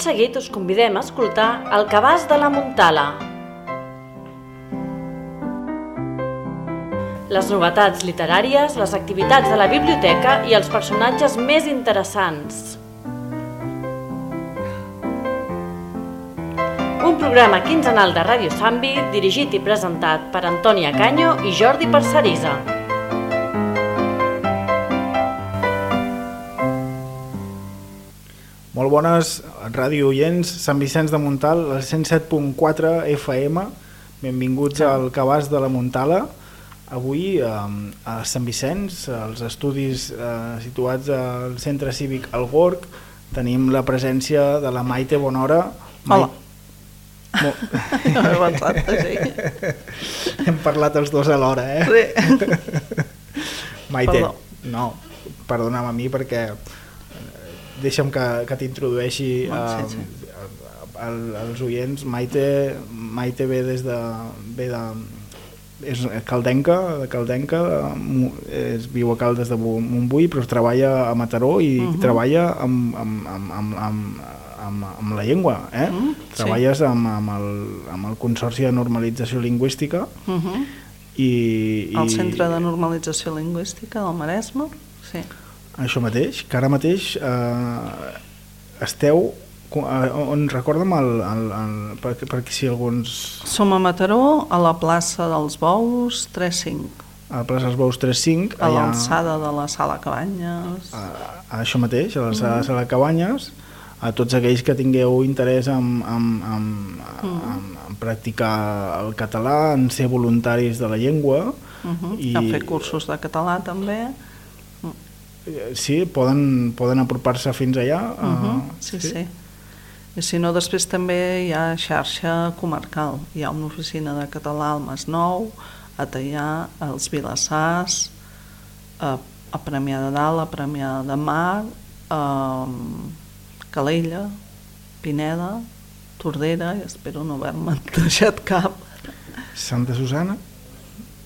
Seguit us convidem a escoltar El cabàs de la Montala. Les novetats literàries, les activitats de la biblioteca i els personatges més interessants. Un programa quinzenal de Ràdio Sambi dirigit i presentat per Antònia Canyo i Jordi Parcerisa. Molt bones, ràdio oients, Sant Vicenç de Montal, el 107.4 FM. Benvinguts al Cabàs de la Montala. Avui eh, a Sant Vicenç, als estudis eh, situats al Centre Cívic El Gorg, tenim la presència de la Maite Bonora. Hola. Mo... No pensat, sí. Hem parlat els dos alhora, eh? sí. Maite, Perdó. no, perdona'm a mi perquè deixa'm que, que t'introdueixi eh, sí, sí. al, als oients. Maite, Maite ve des de... Ve de és caldenca, de caldenca, és, viu a Caldes de Mo- Montbui, però treballa a Mataró i uh Mhm. -huh. treballa amb, amb, amb, amb, amb, amb, amb la llengua, eh? Mm, sí. Treballes amb, amb, el, amb el Consorci de Normalització Lingüística Uh -huh. i, i... El Centre de Normalització Lingüística del Maresme, sí. Això mateix, que ara mateix eh, esteu... eh, on recorda'm el, el, el, perquè, perquè si alguns... Som a Mataró, a la plaça dels Bous, 3-5, A la plaça dels Bous 35, a l'alçada de la Sala Cabanyes. a, a això mateix, a la sala de Sala Cabanyes, a tots aquells que tingueu interès en, en, en, en, en practicar el català, en ser voluntaris de la llengua, -huh. i- I... A fer cursos de català també. Eh, sí, poden, poden apropar-se fins allà. Uh -huh. eh, sí, sí, I si no, després també hi ha xarxa comarcal. Hi ha una oficina de català al Masnou, a Teià, als Vilassars, a, a Premià de Dalt, a Premià de Mar, a Calella, Pineda, Tordera, i espero no haver-me deixat cap. Santa Susana?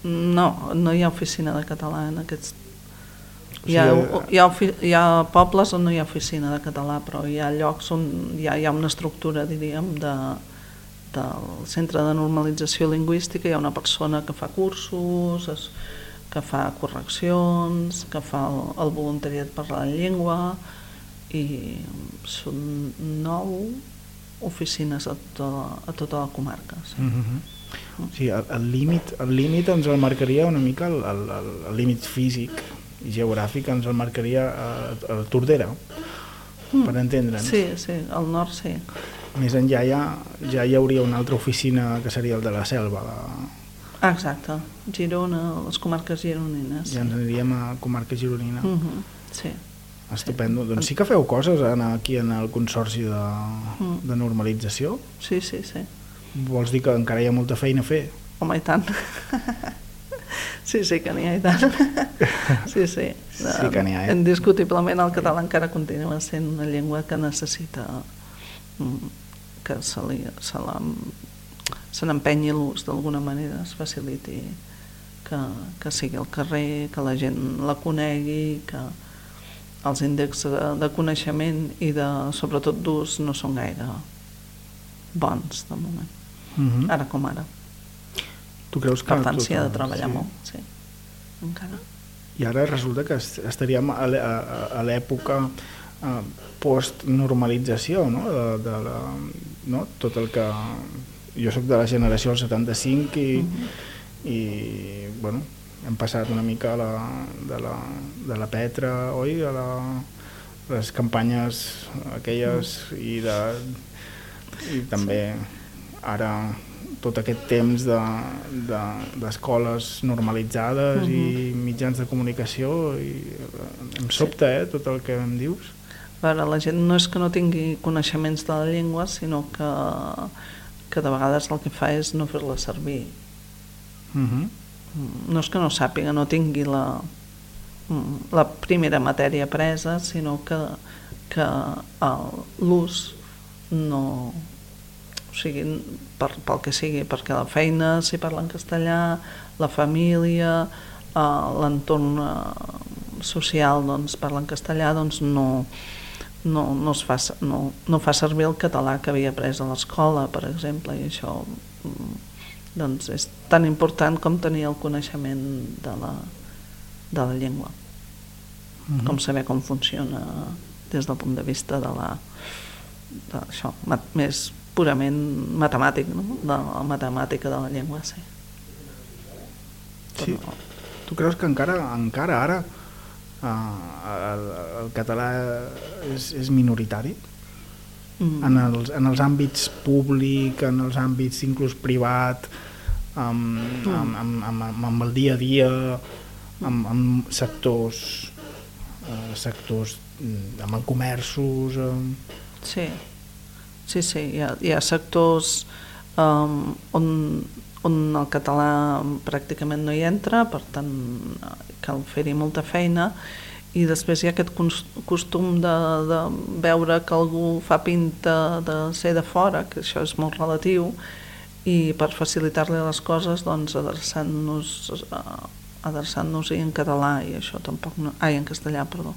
No, no hi ha oficina de català en aquests... Hi ha, sigui, hi, ha, hi ha pobles on no hi ha oficina de català, però hi ha llocs on hi ha, hi ha una estructura, diríem, de, del Centre de Normalització Lingüística, hi ha una persona que fa cursos, es, que fa correccions, que fa el, el voluntariat per la llengua, i són nou oficines a tota, a tota la comarca. Sí. Mm -hmm. Sigui, el- límit el límit ens el marcaria una mica el, límit físic geogràfic ens el marcaria a, a Tordera per entendre'ns. Sí, sí, al nord sí. Més enllà ja, ja hi hauria una altra oficina que seria el de la Selva. La, Exacte, Girona, les comarques gironines. ja ens aniríem a comarca gironina. Mm -hmm. Sí. Estupendo. Doncs sí que feu coses en, aquí en el Consorci de, Mm. de Normalització. sí, sí, sí. Vols dir que encara hi ha molta feina a fer? Home, i tant. sí, sí que n'hi ha, i tant. sí, sí. Sí que n'hi ha, eh? Indiscutiblement el català encara continua sent una llengua que necessita mm, que se li, se la, se n'empenyi l'ús d'alguna manera, es faciliti que, que sigui al carrer, que la gent la conegui, que els índexs de, de coneixement i de, sobretot d'ús no són gaire bons de moment, Mm -hmm. ara com ara. Tu creus que... Per tant, s'hi ha de treballar sí. molt, sí, encara. I ara resulta que est- estaríem a l'è- a a l'època eh, post-normalització, no? De, de la, no? Tot el que... Jo sóc de la generació del 75 i, Mhm. i bueno, hem passat una mica la, de, la, de la Petra, oi? A la, les campanyes aquelles i, de, i també ara tot aquest temps d'escoles de, d'escoles normalitzades uh -huh. i mitjans de comunicació i eh, em sobta eh, tot el que em dius A veure, la gent no és que no tingui coneixements de la llengua, sinó que, que de vegades el que fa és no fer-la servir. uh -huh. Mm, No és que no sàpiga, no tingui la, la primera matèria presa, sinó que, que l'ús no... O sigui, per, pel que sigui, perquè la feina s'hi parla en castellà, la família, eh, l'entorn eh, social doncs, parla en castellà, doncs no, no, no, es fa, no, no fa servir el català que havia après a l'escola, per exemple, i això mm, doncs és tan important com tenir el coneixement de la, de la llengua, mm -hmm. com saber com funciona des del punt de vista de la això, més purament matemàtic, no? de la matemàtica de la llengua, sí. Sí. Però... Tu creus que encara encara ara uh, el, el català és, és minoritari? Mm. En, els, en els àmbits públic, en els àmbits inclús privat, amb, mm. amb, amb, amb, amb el dia a dia, amb, amb sectors, uh, sectors mm, amb comerços... Uh... Sí, sí, sí, hi ha, hi ha sectors um, on, on el català pràcticament no hi entra, per tant cal fer-hi molta feina. I després hi ha aquest costum de, de veure que algú fa pinta de ser de fora, que això és molt relatiu, i per facilitar-li les coses doncs adreçant-nos eh, adreçant-nos en català i això tampoc no, ai, en castellà, perdó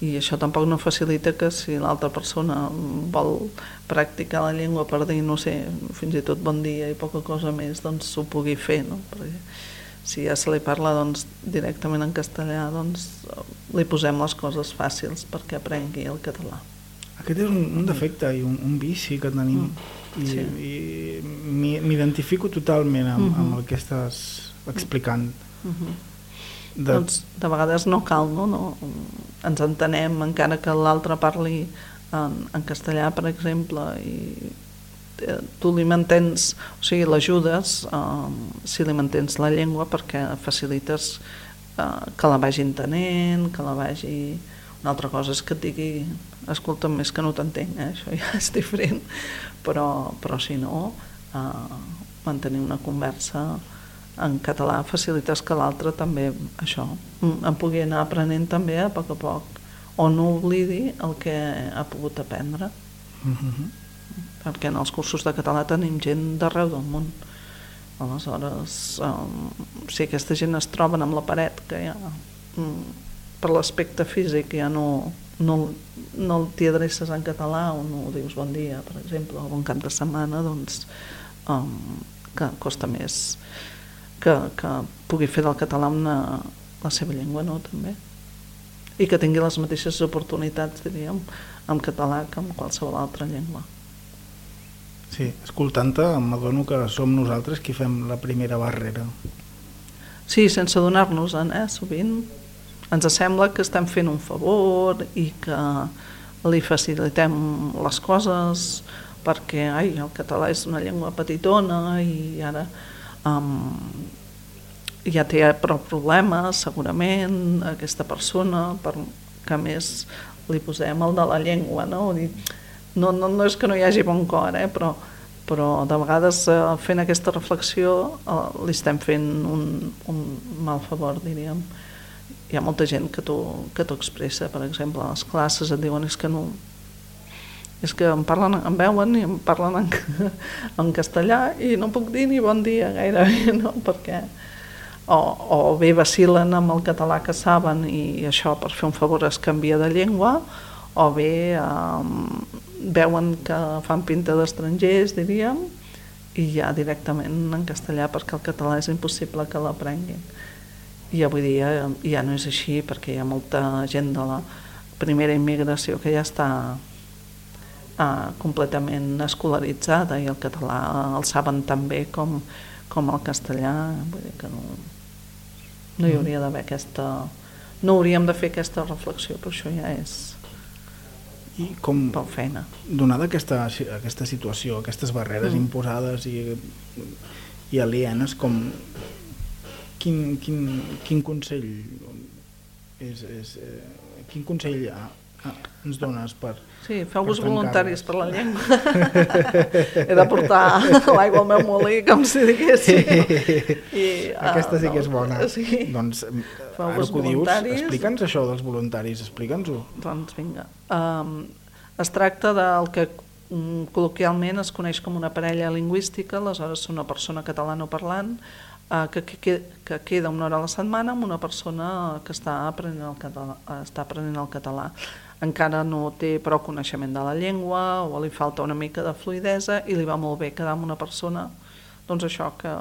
i això tampoc no facilita que si l'altra persona vol practicar la llengua per dir, no sé, fins i tot bon dia i poca cosa més, doncs s'ho pugui fer, no? Perquè si ja se li parla doncs, directament en castellà, doncs li posem les coses fàcils perquè aprengui el català. Aquest és un, un defecte i un, un vici que tenim mm. i, sí. i m'identifico totalment amb, mm -hmm. amb el que estàs explicant. Mm -hmm. De... Doncs de vegades no cal, no? no? Ens entenem encara que l'altre parli en, en castellà, per exemple, i Eh, tu li mantens, o sigui, l'ajudes eh, si li mantens la llengua perquè facilites eh, que la vagi entenent, que la vagi... Una altra cosa és que et digui escolta, més que no t'entenc, eh? això ja és diferent, però, però si no, eh, mantenir una conversa en català facilites que l'altre també, això, en pugui anar aprenent també a poc a poc, o no oblidi el que ha pogut aprendre. Mm -hmm perquè en els cursos de català tenim gent d'arreu del món. Aleshores, um, si aquesta gent es troben amb la paret, que ja, um, per l'aspecte físic ja no, no, no t'hi adreces en català o no dius bon dia, per exemple, o bon cap de setmana, doncs um, que costa més que, que pugui fer del català una, la seva llengua, no, també. I que tingui les mateixes oportunitats, diríem, en català que en qualsevol altra llengua. Sí, escoltant-te m'adono que som nosaltres qui fem la primera barrera. Sí, sense donar-nos-en, eh, sovint. Ens sembla que estem fent un favor i que li facilitem les coses perquè ai, el català és una llengua petitona i ara um, ja té prou problemes segurament aquesta persona per que més li posem el de la llengua no? Dir, no, no, no és que no hi hagi bon cor, eh, però, però de vegades eh, fent aquesta reflexió eh, li estem fent un, un mal favor, diríem. Hi ha molta gent que t'ho expressa, per exemple, a les classes et diuen és que no, és que em parlen, em veuen i em parlen en, en castellà i no puc dir ni bon dia gairebé, no? perquè o, o bé vacilen amb el català que saben i això per fer un favor es canvia de llengua o bé um, veuen que fan pinta d'estrangers, diríem, i ja directament en castellà perquè el català és impossible que l'aprenguin. I avui dia ja no és així perquè hi ha molta gent de la primera immigració que ja està uh, completament escolaritzada i el català el saben tan bé com, com el castellà, vull dir que no, no hi mm. hauria d'haver aquesta... No hauríem de fer aquesta reflexió, però això ja és i com, Prou feina. donada aquesta, aquesta situació, aquestes barreres mm. imposades i, i alienes, com, quin, quin, quin consell és, és, eh, quin consell ah, ah, ens dones per Sí, feu-vos voluntaris per la llengua. He de portar l'aigua al meu molí, com si diguéssim. I, Aquesta sí que és bona. Sí. Doncs, ara que ho dius, explica'ns això dels voluntaris, explica'ns-ho. Doncs vinga. Um, es tracta del que um, col·loquialment es coneix com una parella lingüística, aleshores una persona catalanoparlant uh, que, que, que queda una hora a la setmana amb una persona que està aprenent el català. Està aprenent el català. Encara no té prou coneixement de la llengua o li falta una mica de fluidesa i li va molt bé quedar amb una persona doncs això, que,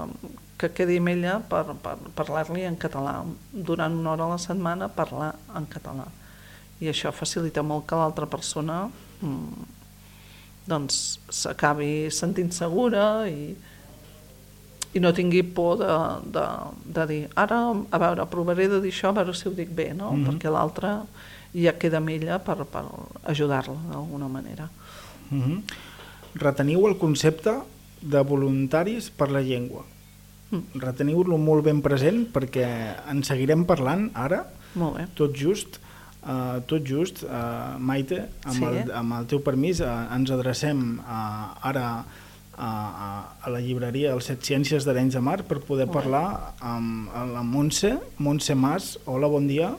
que quedi amb ella per, per parlar-li en català durant una hora a la setmana parlar en català i això facilita molt que l'altra persona mm, doncs s'acabi sentint segura i, i no tingui por de, de, de dir ara, a veure, provaré de dir això a veure si ho dic bé, no? Mm -hmm. perquè l'altra ja queda amb ella per, per ajudar-la d'alguna manera. Mm -hmm. Reteniu el concepte de voluntaris per la llengua. Mm. Reteniu-lo molt ben present perquè en seguirem parlant ara, molt bé. tot just, Uh, tot just, uh, Maite, amb, Sí. el, amb el teu permís, uh, ens adrecem uh, ara a, a, a la llibreria del Set Ciències d'Arenys de Mar per poder bé. parlar amb, amb la Montse, Montse Mas. Hola, bon dia.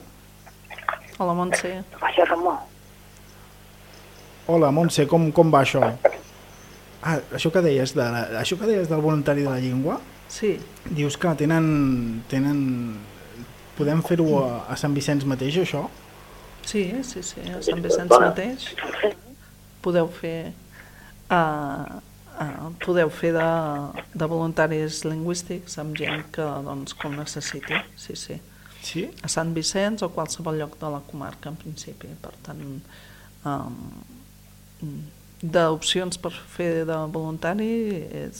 Hola, Montse. Això, Ramon. Hola, Montse, com, com va això? Ah, això que deies, de, la- això que deies del voluntari de la llengua, Sí, dius que tenen... tenen podem fer-ho a, a Sant Vicenç mateix, això? sí, sí, sí, a Sant Vicenç mateix podeu fer uh, uh, podeu fer de, de voluntaris lingüístics amb gent que, doncs, que ho necessiti, sí, sí. Sí? A Sant Vicenç o qualsevol lloc de la comarca, en principi. Per tant, um, d'opcions per fer de voluntari és,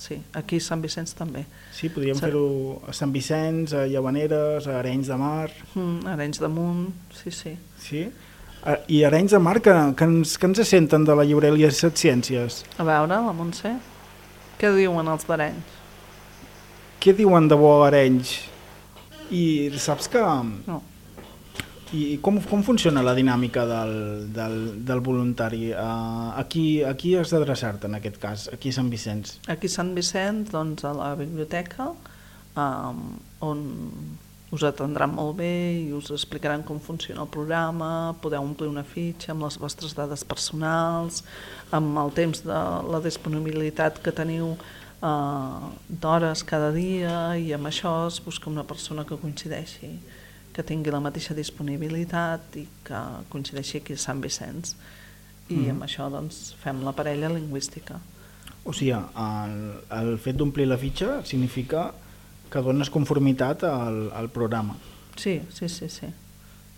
sí, aquí a Sant Vicenç també. Sí, podríem Sí. fer-ho a Sant Vicenç, a Llavaneres, a Arenys de Mar... Mm, Arenys de Munt, sí, sí. Sí? Ah, I Arenys de Mar, que, que, ens, que ens senten de la llibreria Set Ciències? A veure, la Montse, què diuen els d'Arenys? Què diuen de bo a Arenys? I saps que... No. I com, com funciona la dinàmica del, del, del voluntari? Uh, a, qui, a qui has d'adreçar-te en aquest cas, aquí a Sant Vicenç? Aquí a Sant Vicenç, doncs, a la biblioteca, um, on us atendran molt bé i us explicaran com funciona el programa, podeu omplir una fitxa amb les vostres dades personals, amb el temps de la disponibilitat que teniu d'hores cada dia i amb això es busca una persona que coincideixi, que tingui la mateixa disponibilitat i que coincideixi aquí a Sant Vicenç. I Mhm. amb això doncs, fem la parella lingüística. O sigui, el, el fet d'omplir la fitxa significa que dones conformitat al, al programa. Sí, sí, sí, sí.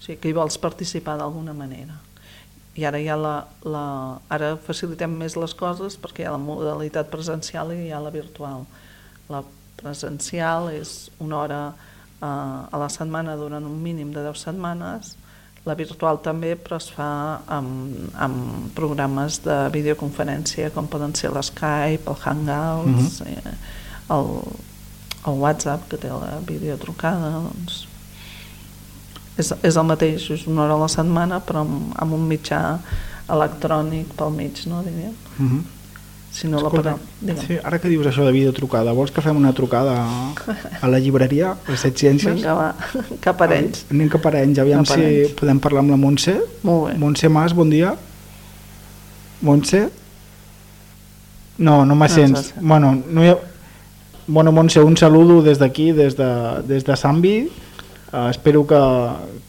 Sí, que hi vols participar d'alguna manera. I ara ha la, la... Ara facilitem més les coses perquè hi ha la modalitat presencial i hi ha la virtual. La presencial és una hora eh, a la setmana durant un mínim de 10 setmanes, la virtual també, però es fa amb, amb programes de videoconferència com poden ser l'Skype, el Hangouts, -huh. eh, el, el WhatsApp que té la videotrucada, doncs és, és el mateix, és una hora a la setmana però amb, amb un mitjà electrònic pel mig, no diríem? Uh -huh. Si no Escolta, la parem, sí, ara que dius això de videotrucada, vols que fem una trucada a, la llibreria, a Set Ciències? Vinga, va, cap a Arenys. Anem cap a Arenys, aviam Cap si podem parlar amb la Montse. Molt bé. Montse Mas, bon dia. Montse? No, no me No sents. bueno, no hi ha... bueno, Montse, un saludo des d'aquí, des, de, des de Sambi. Uh, espero que,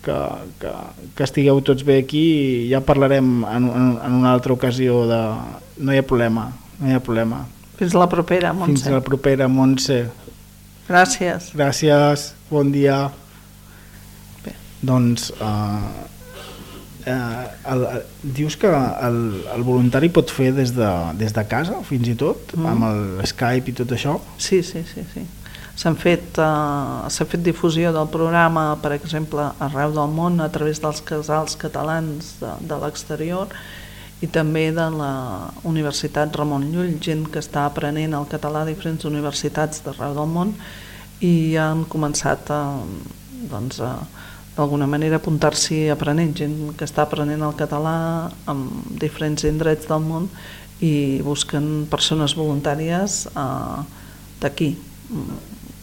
que, que, que estigueu tots bé aquí i ja parlarem en, en, en una altra ocasió de... No hi ha problema, no hi ha problema. Fins la propera, Fins Montse. a la propera, Montse. Gràcies. Gràcies, bon dia. Bé. Doncs, uh, uh, el, el, dius que el, el voluntari pot fer des de, des de casa, fins i tot, Mm. amb el Skype i tot això? Sí, sí, sí, sí. S'han fet, s'ha fet difusió del programa, per exemple, arreu del món a través dels casals catalans de, de l'exterior i també de la Universitat Ramon Llull, gent que està aprenent el català a diferents universitats d'arreu del món i han començat a, doncs, a d'alguna manera apuntar-s'hi aprenent, gent que està aprenent el català en diferents indrets del món i busquen persones voluntàries eh, d'aquí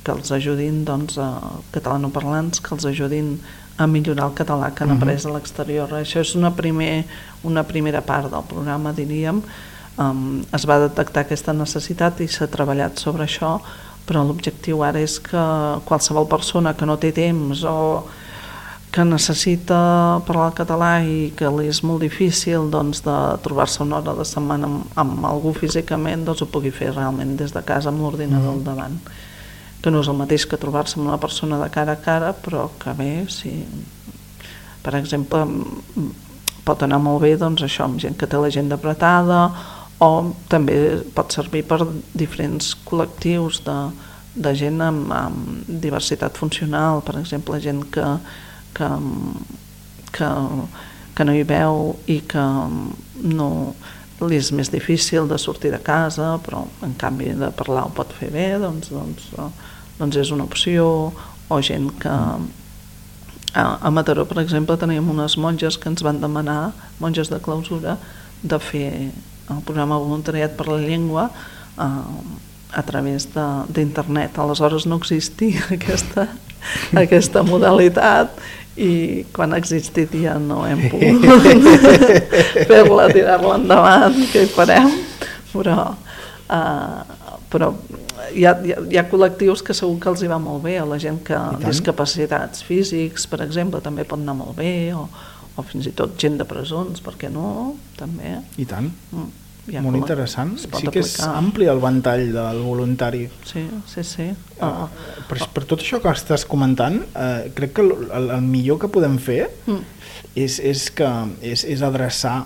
que els ajudin doncs, a catalanoparlants, que els ajudin a millorar el català que han Mhm. après a l'exterior. Això és una, primer, una primera part del programa, diríem. Um, es va detectar aquesta necessitat i s'ha treballat sobre això, però l'objectiu ara és que qualsevol persona que no té temps o que necessita parlar el català i que li és molt difícil doncs, de trobar-se una hora de setmana amb, amb algú físicament, doncs ho pugui fer realment des de casa amb l'ordinador al davant. Que no és el mateix que trobar-se amb una persona de cara a cara, però que bé, sí. Per exemple, pot anar molt bé doncs, això amb gent que té l'agenda apretada o també pot servir per diferents col·lectius de, de gent amb, amb diversitat funcional, per exemple, gent que, que, que, que no hi veu i que no li és més difícil de sortir de casa, però en canvi de parlar ho pot fer bé, doncs, doncs, doncs és una opció, o gent que... A, a Mataró, per exemple, teníem unes monges que ens van demanar, monges de clausura, de fer el programa Voluntariat per la Llengua eh, a través d'internet. Aleshores no existia aquesta, aquesta modalitat i quan ha existit ja no hem pogut fer-la, tirar-la endavant, que hi farem, però, uh, però hi ha, hi, ha, hi ha col·lectius que segur que els hi va molt bé, o la gent que discapacitats físics, per exemple, també pot anar molt bé, o, o fins i tot gent de presons, per què no? També. I tant. Mm ja molt interessant. Sí que és aplicar. ampli el ventall del voluntari. Sí, sí, sí. Uh, per, per tot això que estàs comentant, uh, crec que el, el, el millor que podem fer mm. és, és, que, és, és adreçar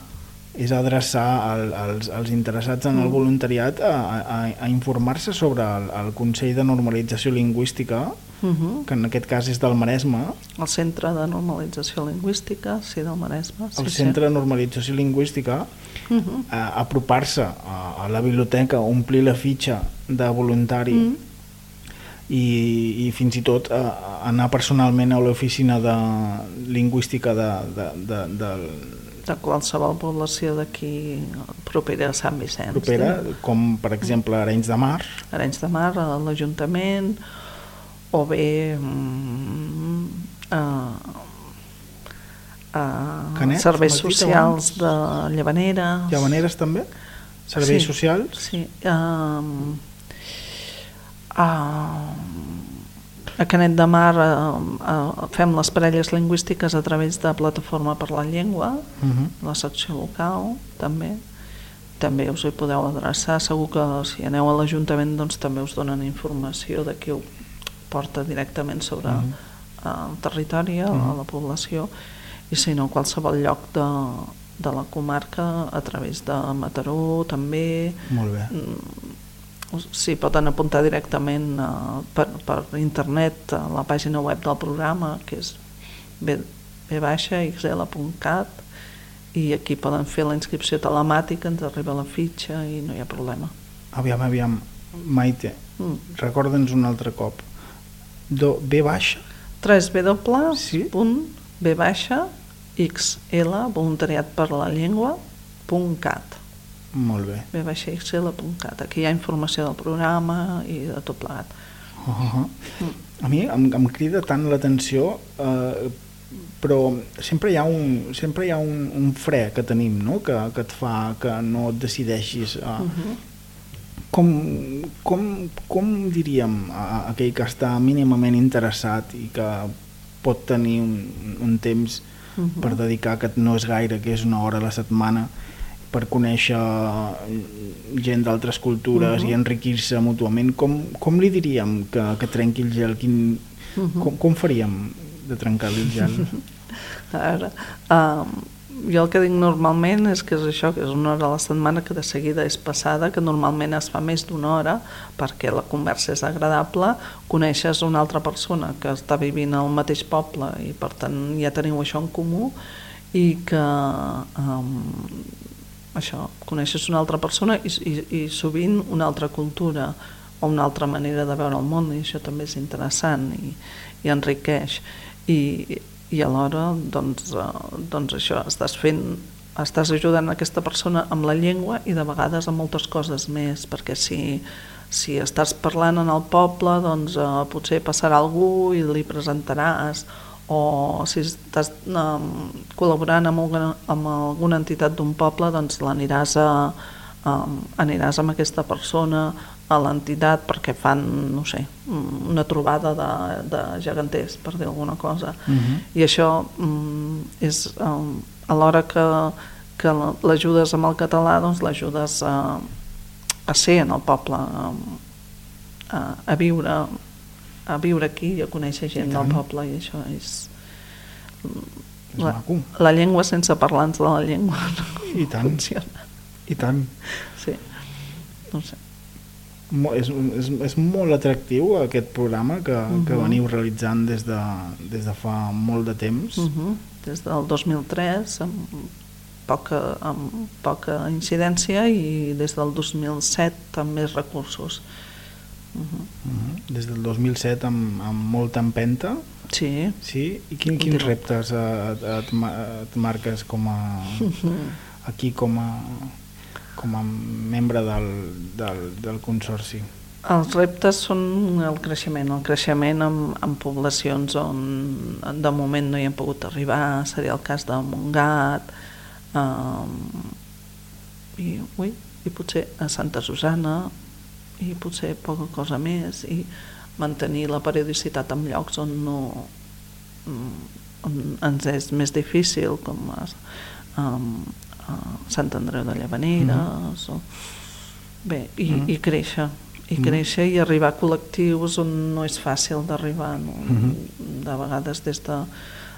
és adreçar el, els, els interessats en el mm. voluntariat a, a, a informar-se sobre el, el Consell de Normalització Lingüística, uh mm-hmm. -huh. que en aquest cas és del Maresme. El Centre de Normalització Lingüística, sí, del Maresme. Sí, el Centre sí. de Normalització Lingüística, uh mm-hmm. -huh. a, apropar-se a, a la biblioteca, omplir la fitxa de voluntari uh mm-hmm. -huh. i, i fins i tot a anar personalment a l'oficina de lingüística de, de, de, de, de qualsevol població d'aquí propera a Sant Vicenç. Propera, sí? com per exemple Arenys de Mar. Arenys de Mar, a l'Ajuntament, o bé mm, a, a Canet, serveis socials de Llevanera. Llevaneres també? Serveis sí, socials? Sí. Um, uh, a Canet de Mar eh, eh, fem les parelles lingüístiques a través de Plataforma per la Llengua, uh mhm. -huh. la secció local també. També us hi podeu adreçar, segur que si aneu a l'Ajuntament doncs, també us donen informació de qui ho porta directament sobre uh mhm. -huh. el territori, uh -huh. a mhm. la població, i si no, qualsevol lloc de, de la comarca a través de Mataró també. Molt bé. S'hi poden apuntar directament uh, per, per internet a la pàgina web del programa que és vxl.cat i aquí poden fer la inscripció telemàtica ens arriba la fitxa i no hi ha problema aviam, aviam, Maite mm. recorda'ns un altre cop Do, B baixa 3 W sí? punt B baixa XL voluntariat per la llengua punt cat molt bé. vxl.cat. Aquí hi ha informació del programa i de tot plegat. Uh -huh. mm. A mi em, em crida tant l'atenció, eh, però sempre hi ha un, sempre hi ha un, un fre que tenim, no? que, que et fa que no et decideixis. Eh, uh -huh. com, com, com diríem a aquell que està mínimament interessat i que pot tenir un, un temps uh -huh. per dedicar, que no és gaire, que és una hora a la setmana, per conèixer gent d'altres cultures uh -huh. i mhm. enriquir-se mútuament, com, com li diríem que, que trenqui el gel? Quin, uh mhm. -huh. com, com faríem de trencar el gel? A veure, um, jo el que dic normalment és que és això, que és una hora a la setmana que de seguida és passada, que normalment es fa més d'una hora perquè la conversa és agradable, coneixes una altra persona que està vivint al mateix poble i per tant ja teniu això en comú i que um, això, coneixes una altra persona i, i, i sovint una altra cultura o una altra manera de veure el món i això també és interessant i, i enriqueix. I, i alhora doncs, uh, doncs això, estàs fent estàs ajudant aquesta persona amb la llengua i de vegades amb moltes coses més perquè si, si estàs parlant en el poble doncs uh, potser passarà algú i li presentaràs o si estàs um, col·laborant amb alguna, amb alguna entitat d'un poble doncs l'aniràs a, um, aniràs amb aquesta persona a l'entitat perquè fan, no sé, una trobada de, de geganters, per dir alguna cosa. Uh -huh. I això um, és um, alhora que, que l'ajudes amb el català, doncs l'ajudes a, a ser en el poble, a, a, a viure a viure aquí i a conèixer gent del poble i això és, és la, maco. la llengua sense parlants de la llengua no I tant. funciona. I tant. Sí, no sé. Mo, és, és, és molt atractiu aquest programa que, uh -huh. que Mhm. veniu realitzant des de, des de fa molt de temps. Uh -huh. Des del 2003 amb poca, amb poca incidència i des del 2007 amb més recursos. Uh -huh. Uh -huh. Des del 2007 amb, amb molta empenta. Sí. Sí? I quin, quins reptes eh, et, et, et marques com a, aquí com a, com a membre del, del, del consorci? Els reptes són el creixement, el creixement en, en poblacions on de moment no hi hem pogut arribar, seria el cas de Montgat, um, i, ui, i potser a Santa Susana, i potser poca cosa més, i mantenir la periodicitat en llocs on no mm, on ens és més difícil, com a, um, a Sant Andreu de Llavaneres, o, bé, i, Mhm. i créixer, i Mhm. créixer i arribar a col·lectius on no és fàcil d'arribar, no? Mhm. de vegades des de,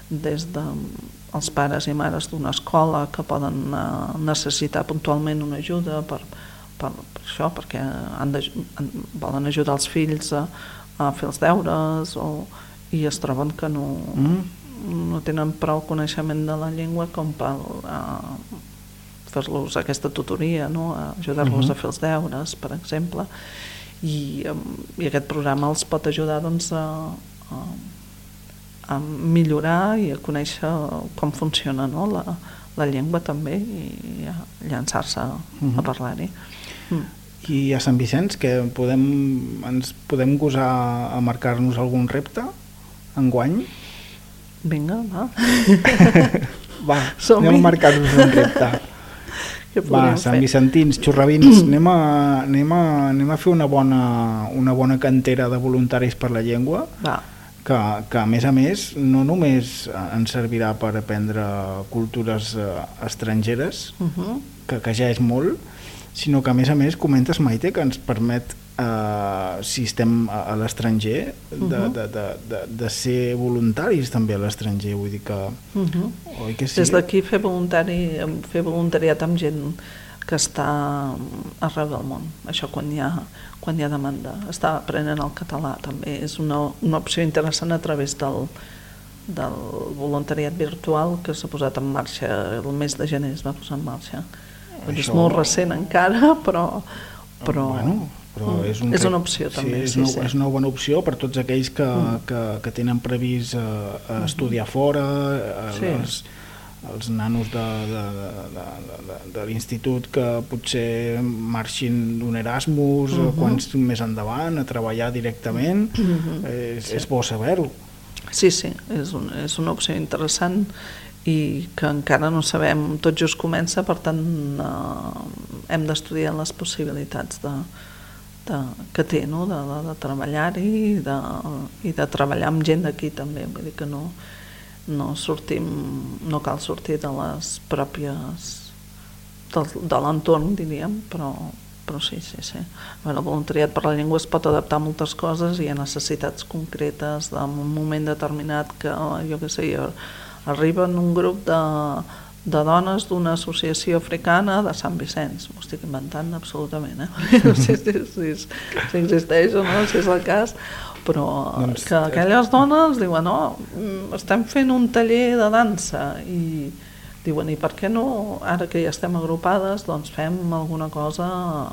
des de els pares i mares d'una escola que poden uh, necessitar puntualment una ajuda per, per, per això, perquè han de, han, volen ajudar els fills a, a fer els deures o, i es troben que no, Mm. no tenen prou coneixement de la llengua com per uh, fer-los aquesta tutoria, no? ajudar-los Mhm. a fer els deures, per exemple, i, um, i aquest programa els pot ajudar doncs, a, a, a millorar i a conèixer com funciona no? la, la llengua també i a llançar-se Mhm. a parlar-hi. Mm. I a Sant Vicenç, que podem, ens podem gosar a marcar-nos algun repte enguany? Vinga, va. Va, Som-hi. anem a marcar-nos un repte. Va, Sant fer? Vicentins, xurravins, anem a, anem, a, anem a fer una bona, una bona cantera de voluntaris per la llengua, Va. que, que a més a més no només ens servirà per aprendre cultures eh, estrangeres, Uh -huh. que, que ja és molt, sinó que a més a més comentes Maite que ens permet eh, si estem a, a l'estranger de, Mhm. de, de, de, de ser voluntaris també a l'estranger vull dir que, Uh -huh. oi que sí? Des d'aquí fer, voluntari, fer voluntariat amb gent que està arreu del món. Això quan hi ha, quan hi ha demanda. Està aprenent el català també. És una, una opció interessant a través del, del voluntariat virtual que s'ha posat en marxa el mes de gener es va posar en marxa. Dir, És Això- molt recent encara, però... però bueno, però mm, és, un és una opció també. sí, és, Sí, una, sí. és una bona opció per tots aquells que, Mm. que, que tenen previst eh, eh, estudiar fora eh, Sí. els, els nanos de, de, de, de, de, de l'institut que potser marxin d'un Erasmus uh Mhm. quants més endavant a treballar directament Mhm. és, Sí. és bo saber-ho Sí, sí, és, un, és una opció interessant i que encara no sabem, tot just comença, per tant eh, hem d'estudiar les possibilitats de, de, que té no? de, de, de treballar-hi i, de, i de treballar amb gent d'aquí també, vull dir que no, no sortim, no cal sortir de les pròpies del, de l'entorn, diríem, però, però sí, sí, sí. A veure, el voluntariat per la llengua es pot adaptar a moltes coses i ha necessitats concretes en un moment determinat que, jo què sé, jo, arriben un grup de, de dones d'una associació africana de Sant Vicenç. M'ho estic inventant absolutament, eh? No sé si, si, si existeix o no, si és el cas, però Doncs, que aquelles dones diuen, no, mm, estem fent un taller de dansa i diuen, i per què no, ara que ja estem agrupades, doncs fem alguna cosa,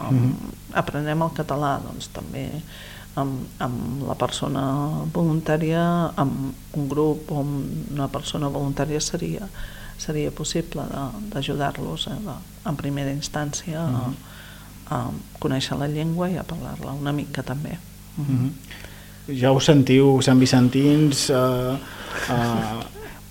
amb, aprenem el català, doncs també amb, amb la persona voluntària, amb un grup o amb una persona voluntària seria, seria possible d'ajudar-los eh, de- en primera instància a, a conèixer la llengua i a parlar-la una mica també. Mhm. Ja ho sentiu, Sant Vicentins, eh, eh,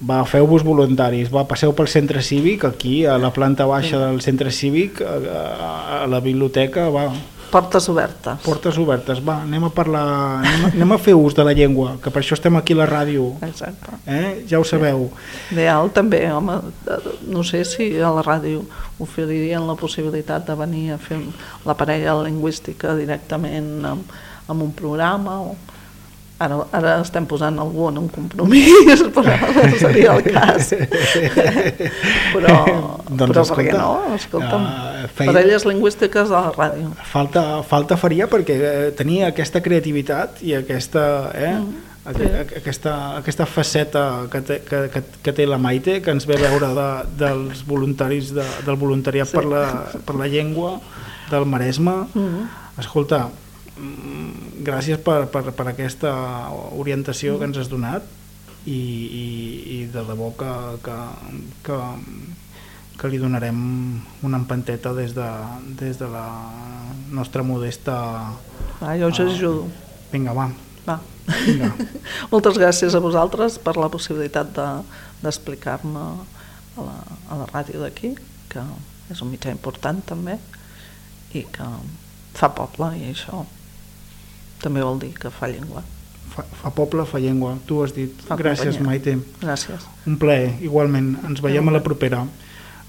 va, feu-vos voluntaris, va, passeu pel centre cívic, aquí, a la planta baixa del centre cívic, a, a la biblioteca, va, Portes obertes. portes obertes, va, anem a parlar, anem a, anem a fer ús de la llengua, que per això estem aquí a la ràdio, Exacte. eh? ja ho sabeu. Ideal també, home, no sé si a la ràdio oferirien la possibilitat de venir a fer la parella lingüística directament amb, amb un programa o... Ara, ara estem posant algú en un compromís, però no seria el cas. però, Doncs però per escolta, què no? Escolta'm, eh, feia- parelles lingüístiques a la ràdio. Falta, falta faria perquè eh, tenia aquesta creativitat i aquesta, eh, Mm, aquesta, aquesta faceta que té, que, que, que té la Maite, que ens ve a veure de, dels voluntaris de, del voluntariat Sí. per, la, per la llengua del Maresme. Mm. Escolta, mm, gràcies per, per, per aquesta orientació que ens has donat i, i, i de debò que, que, que, que li donarem una empanteta des de, des de la nostra modesta... Va, jo us Ah. ajudo. Vinga, va, Va. vinga. Moltes gràcies a vosaltres per la possibilitat de- d'explicar-me a, la, a la ràdio d'aquí, que és un mitjà important també, i que fa poble, i això també vol dir que fa llengua. Fa, fa poble, fa llengua, tu has dit. Fa Gràcies, companyia. Maite. Gràcies. Un plaer, igualment. Ens veiem a la propera.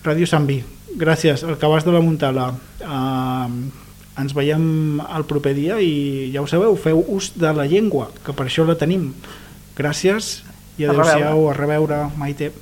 Ràdio Sambi, gràcies. El cabàs de la Montala. Uh, ens veiem el proper dia i ja ho sabeu, feu ús de la llengua, que per això la tenim. Gràcies i adeu-siau, a reveure, Maite.